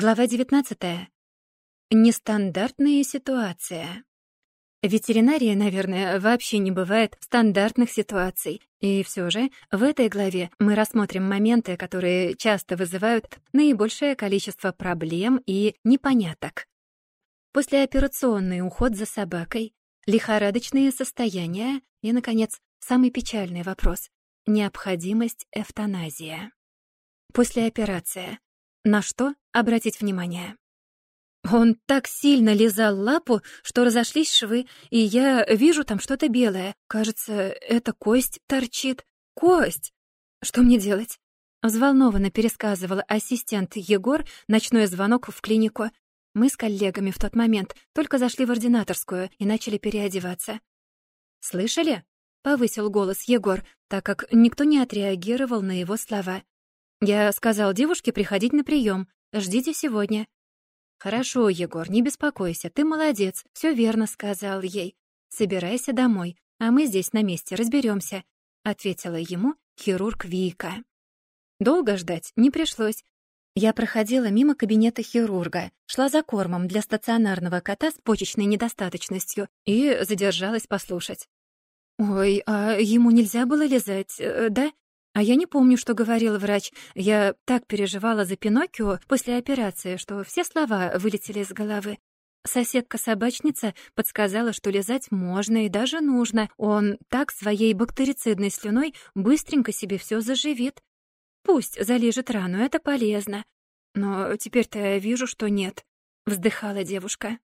Глава 19. Нестандартная ситуация. В ветеринарии, наверное, вообще не бывает стандартных ситуаций. И все же в этой главе мы рассмотрим моменты, которые часто вызывают наибольшее количество проблем и непоняток. Послеоперационный уход за собакой, лихорадочные состояния и, наконец, самый печальный вопрос — необходимость эвтаназия. Послеоперация. На что обратить внимание? Он так сильно лизал лапу, что разошлись швы, и я вижу там что-то белое. Кажется, это кость торчит. Кость! Что мне делать? Взволнованно пересказывала ассистент Егор ночной звонок в клинику. Мы с коллегами в тот момент только зашли в ординаторскую и начали переодеваться. «Слышали?» — повысил голос Егор, так как никто не отреагировал на его слова. Я сказал девушке приходить на прием. Ждите сегодня. Хорошо, Егор, не беспокойся, ты молодец, все верно сказал ей. Собирайся домой, а мы здесь на месте разберемся, ответила ему хирург Вика. Долго ждать не пришлось. Я проходила мимо кабинета хирурга, шла за кормом для стационарного кота с почечной недостаточностью и задержалась послушать. «Ой, а ему нельзя было лизать, э, да?» А я не помню, что говорил врач. Я так переживала за Пиноккио после операции, что все слова вылетели из головы. Соседка-собачница подсказала, что лизать можно и даже нужно. Он так своей бактерицидной слюной быстренько себе все заживит. Пусть залежит рану, это полезно. Но теперь-то я вижу, что нет. Вздыхала девушка.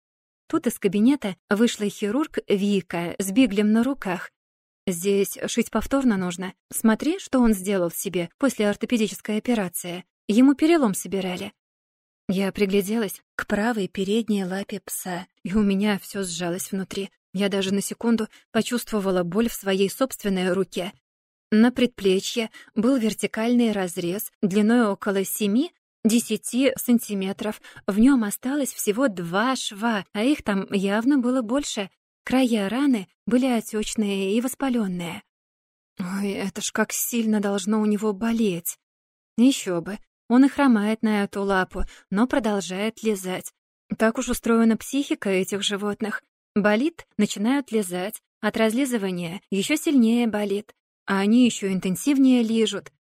Тут из кабинета вышла хирург Вика с биглем на руках Здесь шить повторно нужно. Смотри, что он сделал себе после ортопедической операции. Ему перелом собирали. Я пригляделась к правой передней лапе пса, и у меня все сжалось внутри. Я даже на секунду почувствовала боль в своей собственной руке. На предплечье был вертикальный разрез длиной около 7-10 сантиметров. В нем осталось всего два шва, а их там явно было больше. Края раны были отечные и воспаленные. Ой, это ж как сильно должно у него болеть. Еще бы, он и хромает на эту лапу, но продолжает лизать. Так уж устроена психика этих животных. Болит, начинают лизать, от разлизывания еще сильнее болит, а они еще интенсивнее лижут,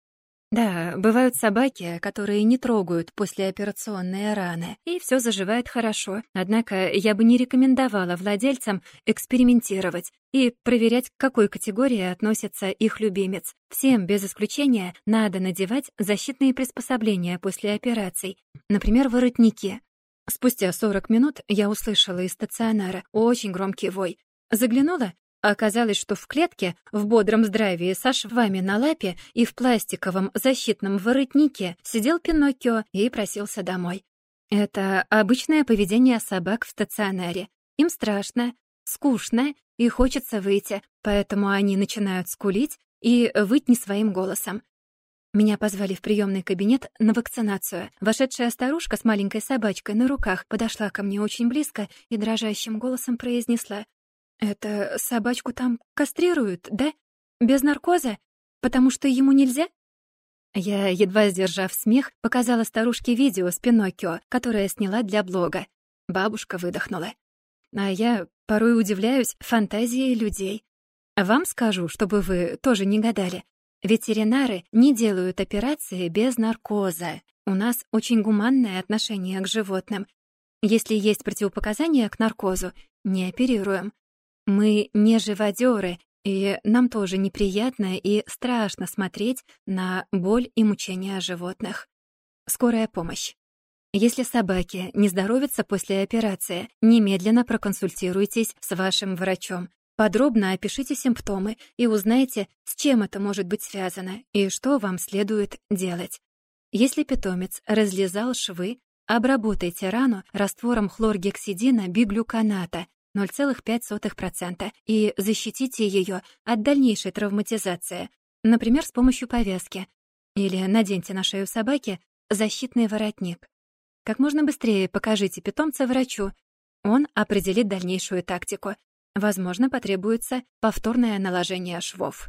да, бывают собаки, которые не трогают послеоперационные раны, и все заживает хорошо. Однако я бы не рекомендовала владельцам экспериментировать и проверять, к какой категории относится их любимец. Всем, без исключения, надо надевать защитные приспособления после операций, например, воротники. Спустя 40 минут я услышала из стационара очень громкий вой. Заглянула Оказалось, что в клетке, в бодром здравии, со швами на лапе и в пластиковом защитном воротнике сидел Пиноккио и просился домой. Это обычное поведение собак в стационаре. Им страшно, скучно и хочется выйти, поэтому они начинают скулить и выть не своим голосом. Меня позвали в приемный кабинет на вакцинацию. Вошедшая старушка с маленькой собачкой на руках подошла ко мне очень близко и дрожащим голосом произнесла «Это собачку там кастрируют, да? Без наркоза? Потому что ему нельзя?» Я, едва сдержав смех, показала старушке видео с Пиноккио, которое сняла для блога. Бабушка выдохнула. А я порой удивляюсь фантазии людей. Вам скажу, чтобы вы тоже не гадали. Ветеринары не делают операции без наркоза. У нас очень гуманное отношение к животным. Если есть противопоказания к наркозу, не оперируем. Мы не живодеры, и нам тоже неприятно и страшно смотреть на боль и мучения животных. Скорая помощь. Если собаки не здоровятся после операции, немедленно проконсультируйтесь с вашим врачом. Подробно опишите симптомы и узнайте, с чем это может быть связано и что вам следует делать. Если питомец разлезал швы, обработайте рану раствором хлоргексидина биглюканата 0,5% и защитите ее от дальнейшей травматизации, например, с помощью повязки. Или наденьте на шею собаки защитный воротник. Как можно быстрее покажите питомца врачу. Он определит дальнейшую тактику. Возможно, потребуется повторное наложение швов.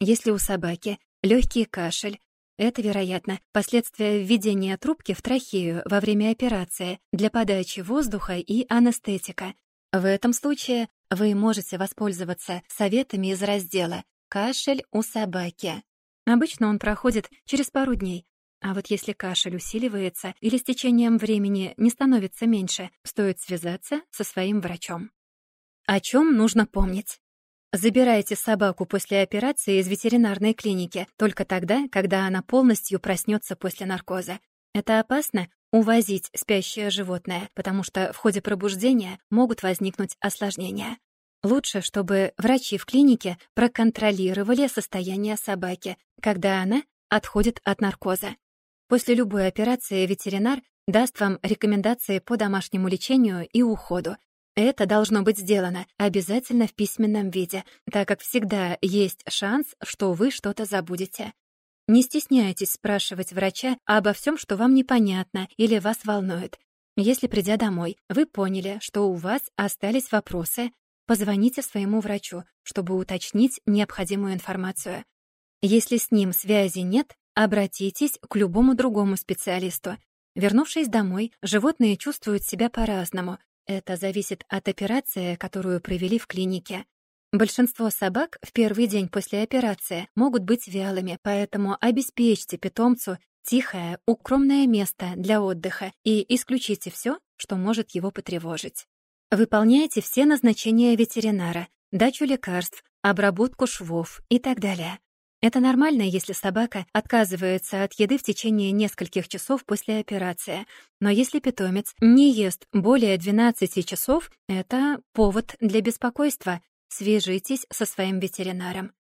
Если у собаки легкий кашель, Это, вероятно, последствия введения трубки в трахею во время операции для подачи воздуха и анестетика. В этом случае вы можете воспользоваться советами из раздела «Кашель у собаки». Обычно он проходит через пару дней, а вот если кашель усиливается или с течением времени не становится меньше, стоит связаться со своим врачом. О чем нужно помнить? Забирайте собаку после операции из ветеринарной клиники только тогда, когда она полностью проснется после наркоза. Это опасно увозить спящее животное, потому что в ходе пробуждения могут возникнуть осложнения. Лучше, чтобы врачи в клинике проконтролировали состояние собаки, когда она отходит от наркоза. После любой операции ветеринар даст вам рекомендации по домашнему лечению и уходу, это должно быть сделано обязательно в письменном виде, так как всегда есть шанс, что вы что-то забудете. Не стесняйтесь спрашивать врача обо всем, что вам непонятно или вас волнует. Если, придя домой, вы поняли, что у вас остались вопросы, позвоните своему врачу, чтобы уточнить необходимую информацию. Если с ним связи нет, обратитесь к любому другому специалисту. Вернувшись домой, животные чувствуют себя по-разному, это зависит от операции, которую провели в клинике. Большинство собак в первый день после операции могут быть вялыми, поэтому обеспечьте питомцу тихое, укромное место для отдыха и исключите все, что может его потревожить. Выполняйте все назначения ветеринара, дачу лекарств, обработку швов и так далее. Это нормально, если собака отказывается от еды в течение нескольких часов после операции. Но если питомец не ест более 12 часов, это повод для беспокойства. Свяжитесь со своим ветеринаром.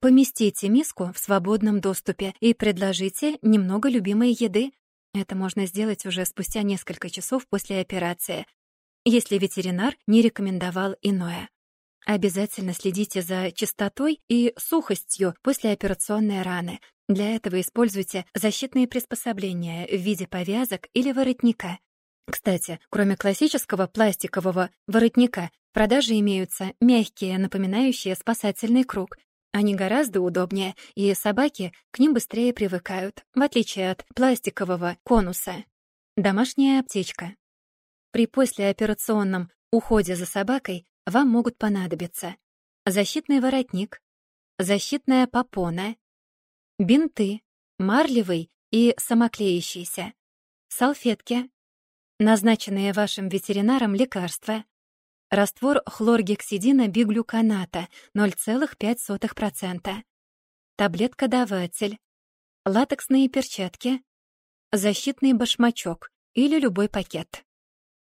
Поместите миску в свободном доступе и предложите немного любимой еды. Это можно сделать уже спустя несколько часов после операции, если ветеринар не рекомендовал иное. Обязательно следите за чистотой и сухостью после операционной раны. Для этого используйте защитные приспособления в виде повязок или воротника. Кстати, кроме классического пластикового воротника, в продаже имеются мягкие, напоминающие спасательный круг. Они гораздо удобнее, и собаки к ним быстрее привыкают, в отличие от пластикового конуса. Домашняя аптечка. При послеоперационном уходе за собакой вам могут понадобиться защитный воротник, защитная попона, бинты, марлевый и самоклеящийся, салфетки, назначенные вашим ветеринаром лекарства, раствор хлоргексидина биглюканата 0,5%, таблетка-даватель, латексные перчатки, защитный башмачок или любой пакет.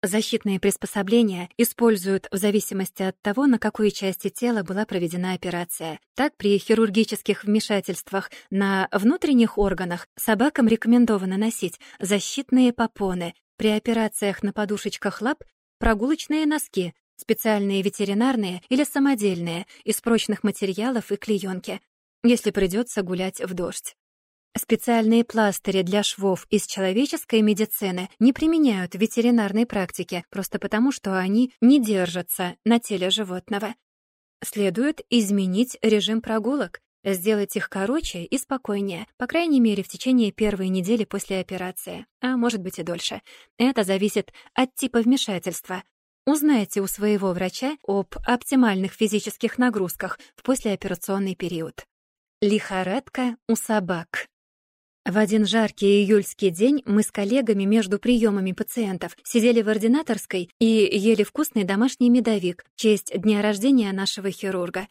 Защитные приспособления используют в зависимости от того, на какой части тела была проведена операция. Так, при хирургических вмешательствах на внутренних органах собакам рекомендовано носить защитные попоны, при операциях на подушечках лап — прогулочные носки, специальные ветеринарные или самодельные, из прочных материалов и клеенки, если придется гулять в дождь. Специальные пластыри для швов из человеческой медицины не применяют в ветеринарной практике просто потому, что они не держатся на теле животного. Следует изменить режим прогулок, сделать их короче и спокойнее, по крайней мере, в течение первой недели после операции, а может быть и дольше. Это зависит от типа вмешательства. Узнайте у своего врача об оптимальных физических нагрузках в послеоперационный период. Лихорадка у собак. В один жаркий июльский день мы с коллегами между приемами пациентов сидели в ординаторской и ели вкусный домашний медовик в честь дня рождения нашего хирурга.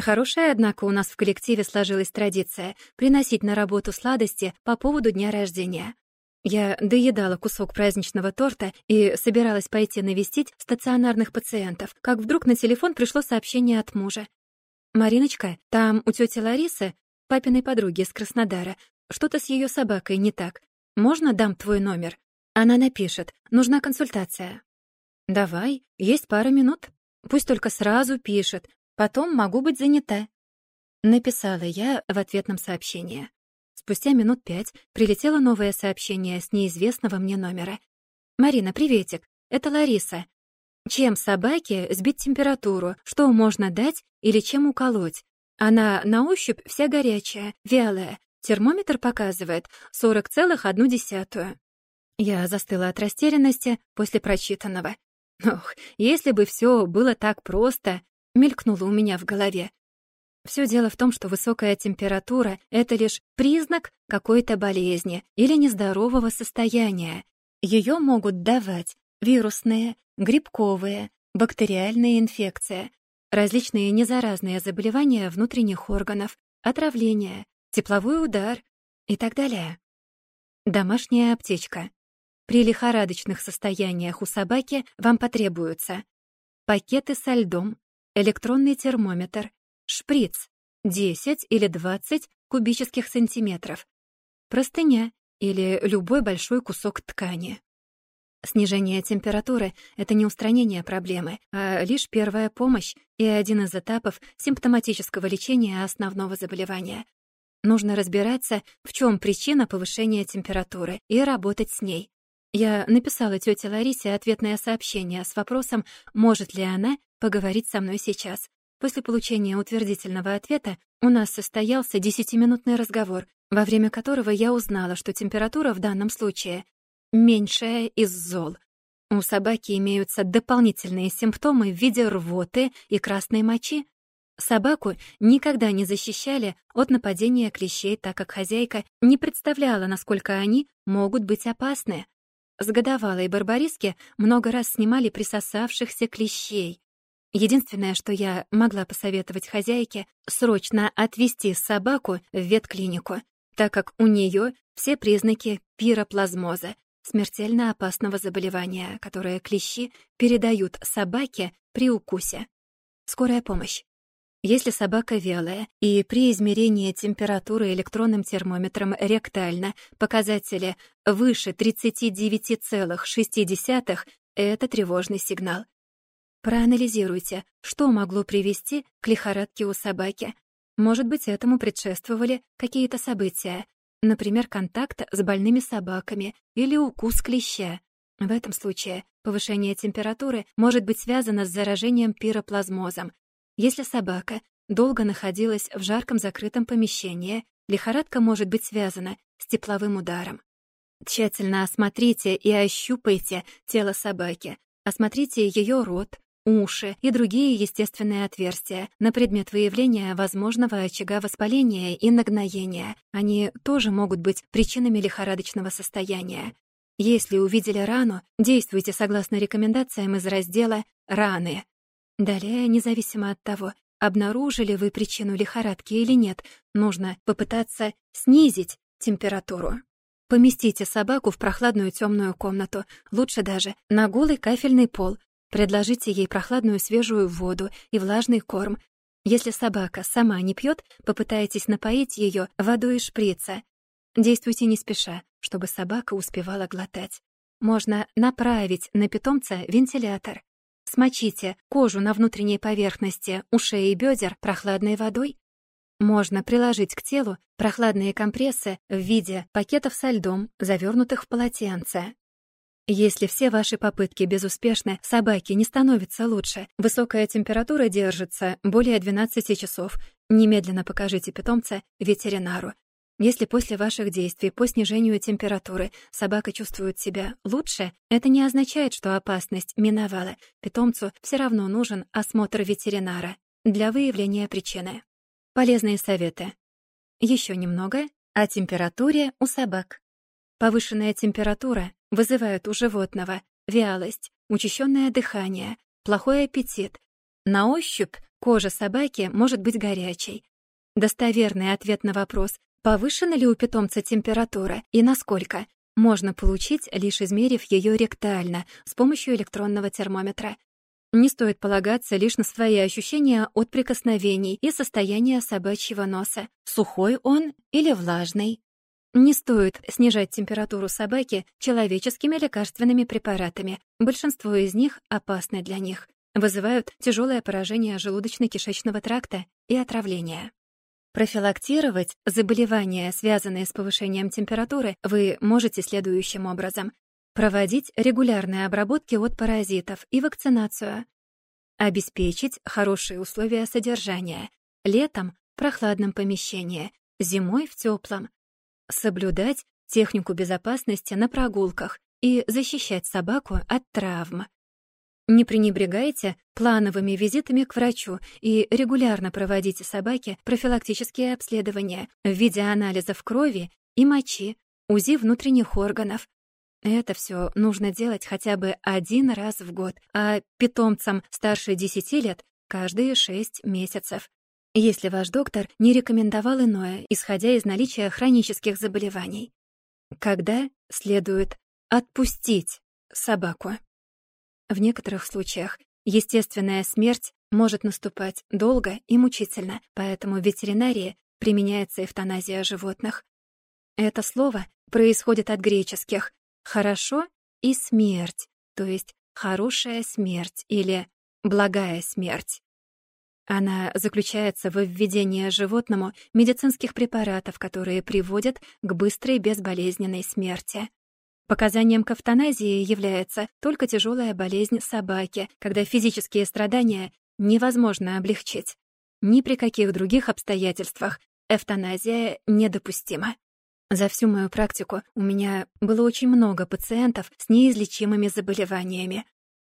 Хорошая, однако, у нас в коллективе сложилась традиция приносить на работу сладости по поводу дня рождения. Я доедала кусок праздничного торта и собиралась пойти навестить стационарных пациентов, как вдруг на телефон пришло сообщение от мужа. «Мариночка, там у тети Ларисы, папиной подруги из Краснодара, что-то с ее собакой не так. Можно дам твой номер? Она напишет. Нужна консультация. Давай, есть пара минут. Пусть только сразу пишет. Потом могу быть занята. Написала я в ответном сообщении. Спустя минут пять прилетело новое сообщение с неизвестного мне номера. «Марина, приветик. Это Лариса. Чем собаке сбить температуру? Что можно дать или чем уколоть? Она на ощупь вся горячая, вялая, Термометр показывает 40,1. Я застыла от растерянности после прочитанного. Ох, если бы все было так просто, мелькнуло у меня в голове. Все дело в том, что высокая температура — это лишь признак какой-то болезни или нездорового состояния. Ее могут давать вирусные, грибковые, бактериальные инфекции, различные незаразные заболевания внутренних органов, отравление, тепловой удар и так далее. Домашняя аптечка. При лихорадочных состояниях у собаки вам потребуются пакеты со льдом, электронный термометр, шприц 10 или 20 кубических сантиметров, простыня или любой большой кусок ткани. Снижение температуры — это не устранение проблемы, а лишь первая помощь и один из этапов симптоматического лечения основного заболевания. Нужно разбираться, в чем причина повышения температуры, и работать с ней. Я написала тете Ларисе ответное сообщение с вопросом, может ли она поговорить со мной сейчас. После получения утвердительного ответа у нас состоялся десятиминутный разговор, во время которого я узнала, что температура в данном случае меньшая из зол. У собаки имеются дополнительные симптомы в виде рвоты и красной мочи. Собаку никогда не защищали от нападения клещей, так как хозяйка не представляла, насколько они могут быть опасны. С годовалой барбариски много раз снимали присосавшихся клещей. Единственное, что я могла посоветовать хозяйке, срочно отвезти собаку в ветклинику, так как у нее все признаки пироплазмоза, смертельно опасного заболевания, которое клещи передают собаке при укусе. Скорая помощь. Если собака вялая и при измерении температуры электронным термометром ректально показатели выше 39,6, это тревожный сигнал. Проанализируйте, что могло привести к лихорадке у собаки. Может быть, этому предшествовали какие-то события, например, контакт с больными собаками или укус клеща. В этом случае повышение температуры может быть связано с заражением пироплазмозом. Если собака долго находилась в жарком закрытом помещении, лихорадка может быть связана с тепловым ударом. Тщательно осмотрите и ощупайте тело собаки. Осмотрите ее рот, уши и другие естественные отверстия на предмет выявления возможного очага воспаления и нагноения. Они тоже могут быть причинами лихорадочного состояния. Если увидели рану, действуйте согласно рекомендациям из раздела «Раны». Далее, независимо от того, обнаружили вы причину лихорадки или нет, нужно попытаться снизить температуру. Поместите собаку в прохладную темную комнату, лучше даже на голый кафельный пол, Предложите ей прохладную свежую воду и влажный корм. Если собака сама не пьет, попытайтесь напоить ее водой из шприца. Действуйте не спеша, чтобы собака успевала глотать. Можно направить на питомца вентилятор. Смочите кожу на внутренней поверхности ушей и бедер прохладной водой. Можно приложить к телу прохладные компрессы в виде пакетов со льдом, завернутых в полотенце. Если все ваши попытки безуспешны, собаке не становится лучше, высокая температура держится более 12 часов, немедленно покажите питомца ветеринару. Если после ваших действий по снижению температуры собака чувствует себя лучше, это не означает, что опасность миновала. Питомцу все равно нужен осмотр ветеринара для выявления причины. Полезные советы. Еще немного о температуре у собак. Повышенная температура вызывает у животного вялость, учащенное дыхание, плохой аппетит. На ощупь кожа собаки может быть горячей. Достоверный ответ на вопрос, повышена ли у питомца температура и насколько, можно получить, лишь измерив ее ректально с помощью электронного термометра. Не стоит полагаться лишь на свои ощущения от прикосновений и состояния собачьего носа. Сухой он или влажный. Не стоит снижать температуру собаки человеческими лекарственными препаратами. Большинство из них опасны для них, вызывают тяжелое поражение желудочно-кишечного тракта и отравление. Профилактировать заболевания, связанные с повышением температуры, вы можете следующим образом. Проводить регулярные обработки от паразитов и вакцинацию. Обеспечить хорошие условия содержания. Летом в прохладном помещении, зимой в теплом. Соблюдать технику безопасности на прогулках и защищать собаку от травм. Не пренебрегайте плановыми визитами к врачу и регулярно проводите собаке профилактические обследования в виде анализов крови и мочи, УЗИ внутренних органов. Это все нужно делать хотя бы один раз в год, а питомцам старше 10 лет — каждые 6 месяцев. Если ваш доктор не рекомендовал иное, исходя из наличия хронических заболеваний. Когда следует отпустить собаку? В некоторых случаях естественная смерть может наступать долго и мучительно, поэтому в ветеринарии применяется эвтаназия животных. Это слово происходит от греческих «хорошо» и «смерть», то есть «хорошая смерть» или «благая смерть». Она заключается в введении животному медицинских препаратов, которые приводят к быстрой безболезненной смерти. Показанием к эвтаназии является только тяжелая болезнь собаки, когда физические страдания невозможно облегчить. Ни при каких других обстоятельствах эвтаназия недопустима. За всю мою практику у меня было очень много пациентов с неизлечимыми заболеваниями.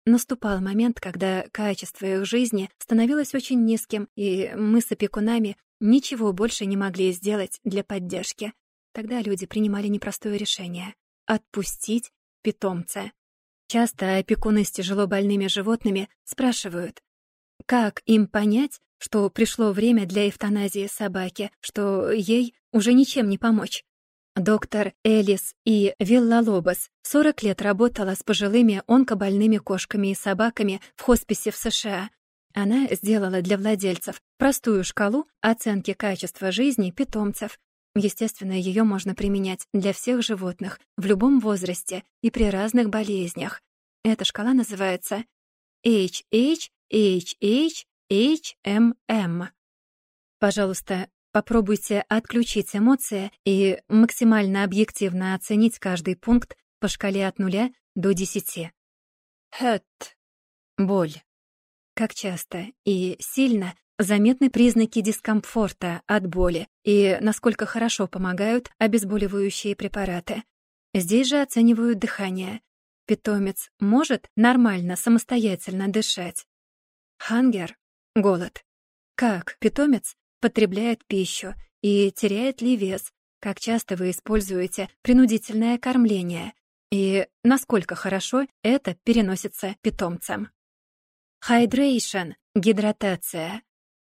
Наступал момент, когда качество их жизни становилось очень низким, и мы с опекунами ничего больше не могли сделать для поддержки. Тогда люди принимали непростое решение отпустить питомца. Часто опекуны с тяжело больными животными спрашивают, как им понять, что пришло время для эвтаназии собаки, что ей уже ничем не помочь. Доктор Элис и Виллалобос 40 лет работала с пожилыми онкобольными кошками и собаками в хосписе в США. Она сделала для владельцев простую шкалу оценки качества жизни питомцев, Естественно, ее можно применять для всех животных в любом возрасте и при разных болезнях. Эта шкала называется HHHHHMM. Пожалуйста, попробуйте отключить эмоции и максимально объективно оценить каждый пункт по шкале от 0 до 10. Hurt — боль. Как часто и сильно заметны признаки дискомфорта от боли и насколько хорошо помогают обезболивающие препараты. Здесь же оценивают дыхание. Питомец может нормально самостоятельно дышать. Хангер — голод. Как питомец потребляет пищу и теряет ли вес, как часто вы используете принудительное кормление и насколько хорошо это переносится питомцам. Hydration — гидратация.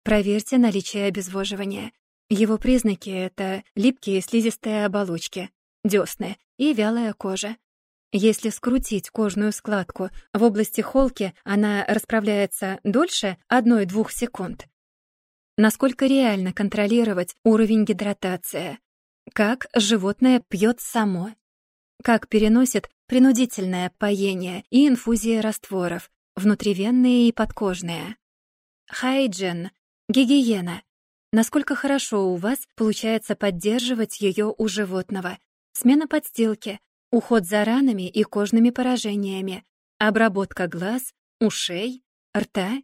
Проверьте наличие обезвоживания. Его признаки — это липкие слизистые оболочки, десны и вялая кожа. Если скрутить кожную складку в области холки, она расправляется дольше 1-2 секунд. Насколько реально контролировать уровень гидратации? Как животное пьет само? Как переносит принудительное поение и инфузии растворов, внутривенные и подкожные? Хайджен Гигиена. Насколько хорошо у вас получается поддерживать ее у животного. Смена подстилки, уход за ранами и кожными поражениями, обработка глаз, ушей, рта.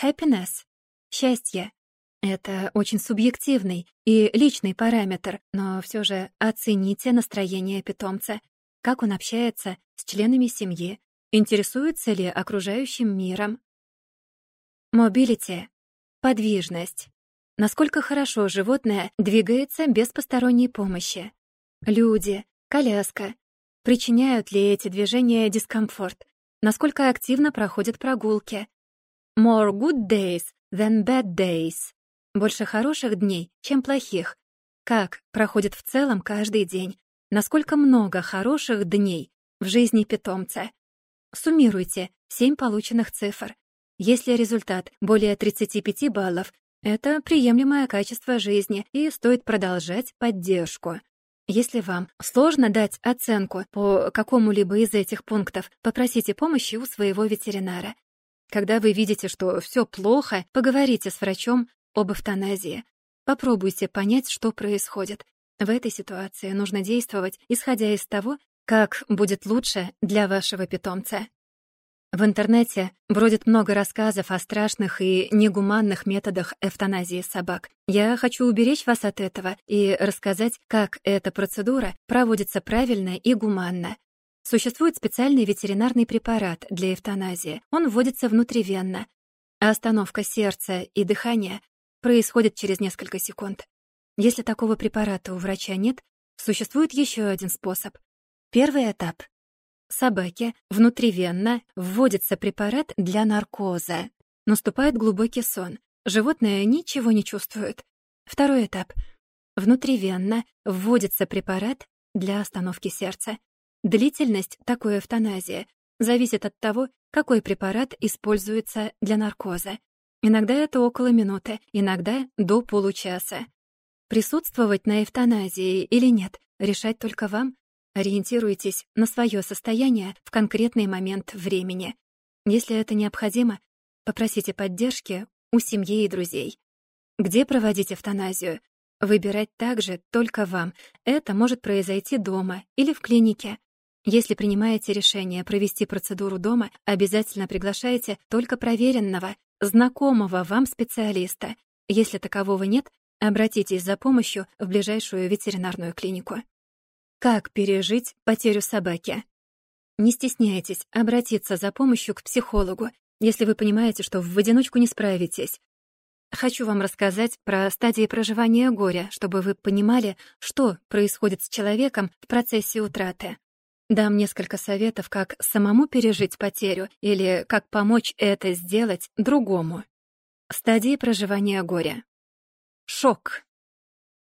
Happiness. Счастье. Это очень субъективный и личный параметр, но все же оцените настроение питомца, как он общается с членами семьи, интересуется ли окружающим миром. Mobility Подвижность. Насколько хорошо животное двигается без посторонней помощи. Люди, коляска. Причиняют ли эти движения дискомфорт? Насколько активно проходят прогулки? More good days than bad days. Больше хороших дней, чем плохих. Как проходит в целом каждый день? Насколько много хороших дней в жизни питомца? Суммируйте семь полученных цифр. Если результат более 35 баллов, это приемлемое качество жизни и стоит продолжать поддержку. Если вам сложно дать оценку по какому-либо из этих пунктов, попросите помощи у своего ветеринара. Когда вы видите, что все плохо, поговорите с врачом об эвтаназии. Попробуйте понять, что происходит. В этой ситуации нужно действовать, исходя из того, как будет лучше для вашего питомца. В интернете бродит много рассказов о страшных и негуманных методах эвтаназии собак. Я хочу уберечь вас от этого и рассказать, как эта процедура проводится правильно и гуманно. Существует специальный ветеринарный препарат для эвтаназии. Он вводится внутривенно. Остановка сердца и дыхания происходит через несколько секунд. Если такого препарата у врача нет, существует еще один способ. Первый этап Собаке внутривенно вводится препарат для наркоза. Наступает глубокий сон. Животное ничего не чувствует. Второй этап. Внутривенно вводится препарат для остановки сердца. Длительность такой эвтаназии зависит от того, какой препарат используется для наркоза. Иногда это около минуты, иногда до получаса. Присутствовать на эвтаназии или нет, решать только вам, Ориентируйтесь на свое состояние в конкретный момент времени. Если это необходимо, попросите поддержки у семьи и друзей. Где проводить эвтаназию? Выбирать также только вам. Это может произойти дома или в клинике. Если принимаете решение провести процедуру дома, обязательно приглашайте только проверенного, знакомого вам специалиста. Если такового нет, обратитесь за помощью в ближайшую ветеринарную клинику. Как пережить потерю собаки? Не стесняйтесь обратиться за помощью к психологу, если вы понимаете, что в одиночку не справитесь. Хочу вам рассказать про стадии проживания горя, чтобы вы понимали, что происходит с человеком в процессе утраты. Дам несколько советов, как самому пережить потерю или как помочь это сделать другому. Стадии проживания горя. Шок.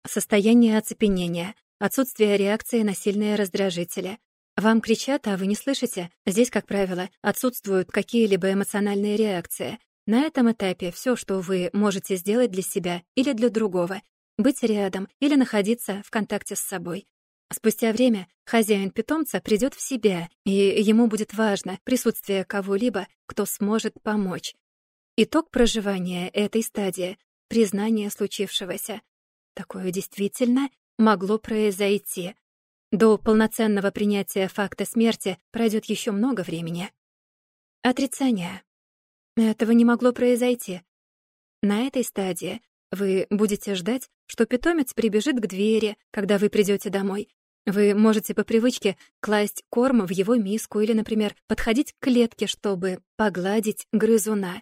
Состояние оцепенения, Отсутствие реакции на сильные раздражители. Вам кричат, а вы не слышите. Здесь, как правило, отсутствуют какие-либо эмоциональные реакции. На этом этапе все, что вы можете сделать для себя или для другого, быть рядом или находиться в контакте с собой. Спустя время хозяин питомца придет в себя, и ему будет важно присутствие кого-либо, кто сможет помочь. Итог проживания этой стадии — признание случившегося. Такое действительно могло произойти. До полноценного принятия факта смерти пройдет еще много времени. Отрицание. Этого не могло произойти. На этой стадии вы будете ждать, что питомец прибежит к двери, когда вы придете домой. Вы можете по привычке класть корм в его миску или, например, подходить к клетке, чтобы погладить грызуна.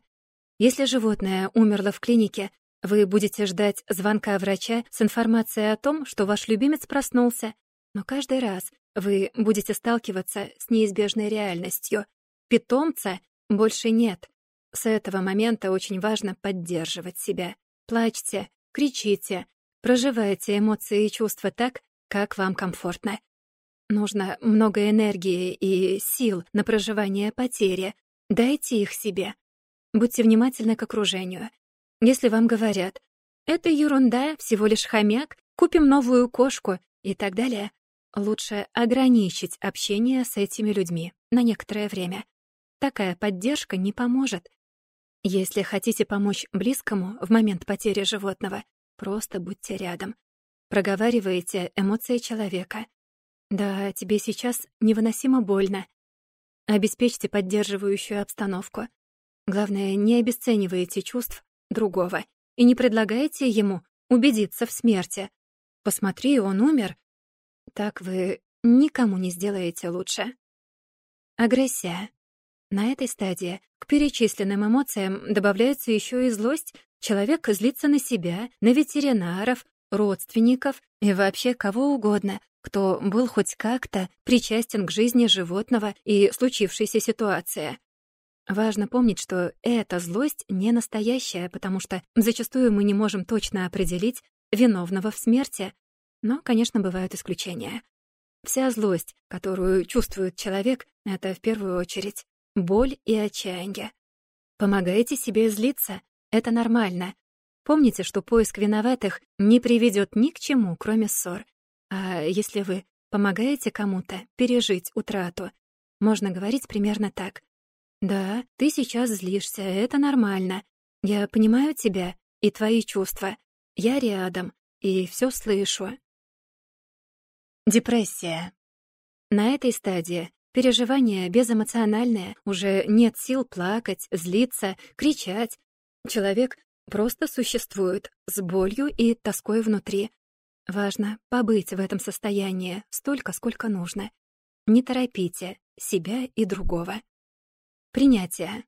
Если животное умерло в клинике, вы будете ждать звонка врача с информацией о том, что ваш любимец проснулся, но каждый раз вы будете сталкиваться с неизбежной реальностью. Питомца больше нет. С этого момента очень важно поддерживать себя. Плачьте, кричите, проживайте эмоции и чувства так, как вам комфортно. Нужно много энергии и сил на проживание потери. Дайте их себе. Будьте внимательны к окружению. Если вам говорят «это ерунда, всего лишь хомяк, купим новую кошку» и так далее, лучше ограничить общение с этими людьми на некоторое время. Такая поддержка не поможет. Если хотите помочь близкому в момент потери животного, просто будьте рядом. Проговаривайте эмоции человека. Да, тебе сейчас невыносимо больно. Обеспечьте поддерживающую обстановку. Главное, не обесценивайте чувств другого и не предлагайте ему убедиться в смерти. Посмотри, он умер. Так вы никому не сделаете лучше. Агрессия. На этой стадии к перечисленным эмоциям добавляется еще и злость. Человек злится на себя, на ветеринаров, родственников и вообще кого угодно, кто был хоть как-то причастен к жизни животного и случившейся ситуации. Важно помнить, что эта злость не настоящая, потому что зачастую мы не можем точно определить виновного в смерти. Но, конечно, бывают исключения. Вся злость, которую чувствует человек, это в первую очередь боль и отчаяние. Помогайте себе злиться, это нормально. Помните, что поиск виноватых не приведет ни к чему, кроме ссор. А если вы помогаете кому-то пережить утрату, можно говорить примерно так. «Да, ты сейчас злишься, это нормально. Я понимаю тебя и твои чувства. Я рядом и все слышу». Депрессия. На этой стадии Переживания безэмоциональные, уже нет сил плакать, злиться, кричать. Человек просто существует с болью и тоской внутри. Важно побыть в этом состоянии столько, сколько нужно. Не торопите себя и другого. Принятие.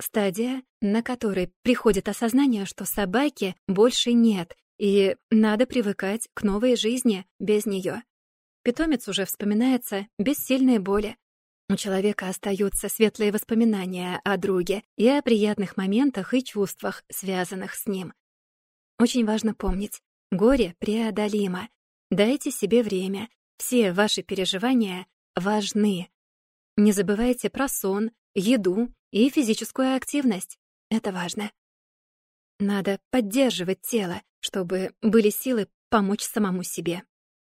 Стадия, на которой приходит осознание, что собаки больше нет, и надо привыкать к новой жизни без нее. Питомец уже вспоминается без сильной боли. У человека остаются светлые воспоминания о друге и о приятных моментах и чувствах, связанных с ним. Очень важно помнить, горе преодолимо. Дайте себе время. Все ваши переживания важны. Не забывайте про сон, еду и физическую активность. Это важно. Надо поддерживать тело, чтобы были силы помочь самому себе.